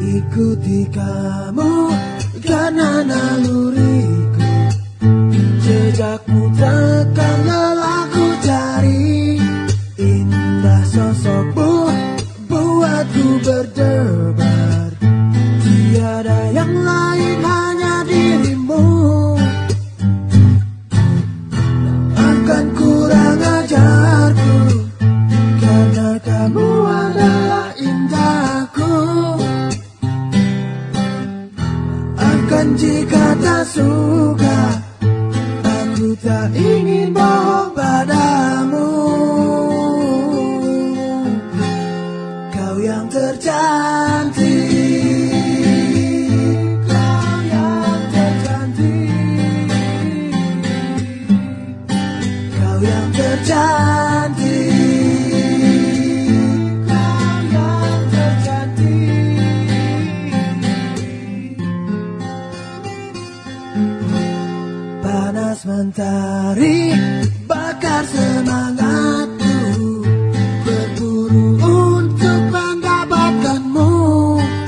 Ikuti kamu karena naluriku Akan jika tak suka. Aku tak ingin bohong padamu. Kau yang tercantik. Kau yang tercantik. Kau yang tercantik Mentari bakar semangatku Berburu untuk mendapatkanmu.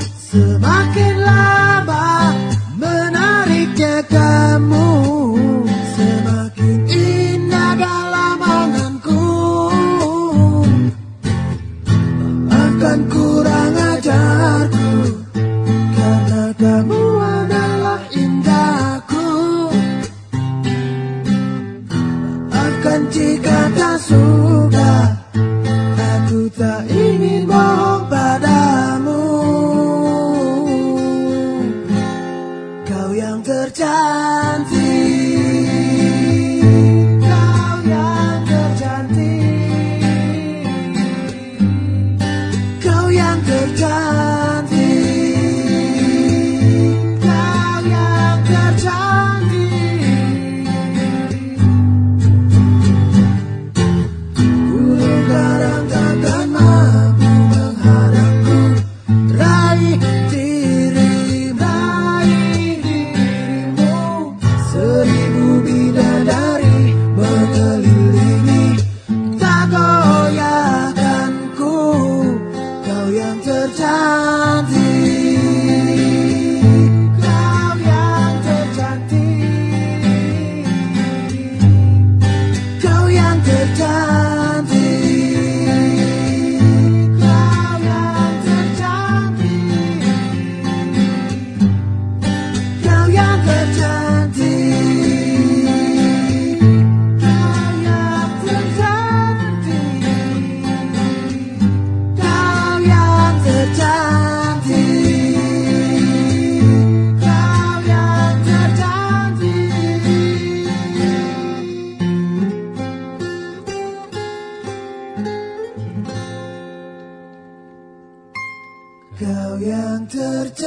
Semakin lama menariknya kamu Semakin indah dalam anganku Akan ku jika tak suka Aku tak ingin bohong padamu. Kau yang tercantik Kau yang tercantik Kau yang tercantik Kau yang tercantik. yang tercantik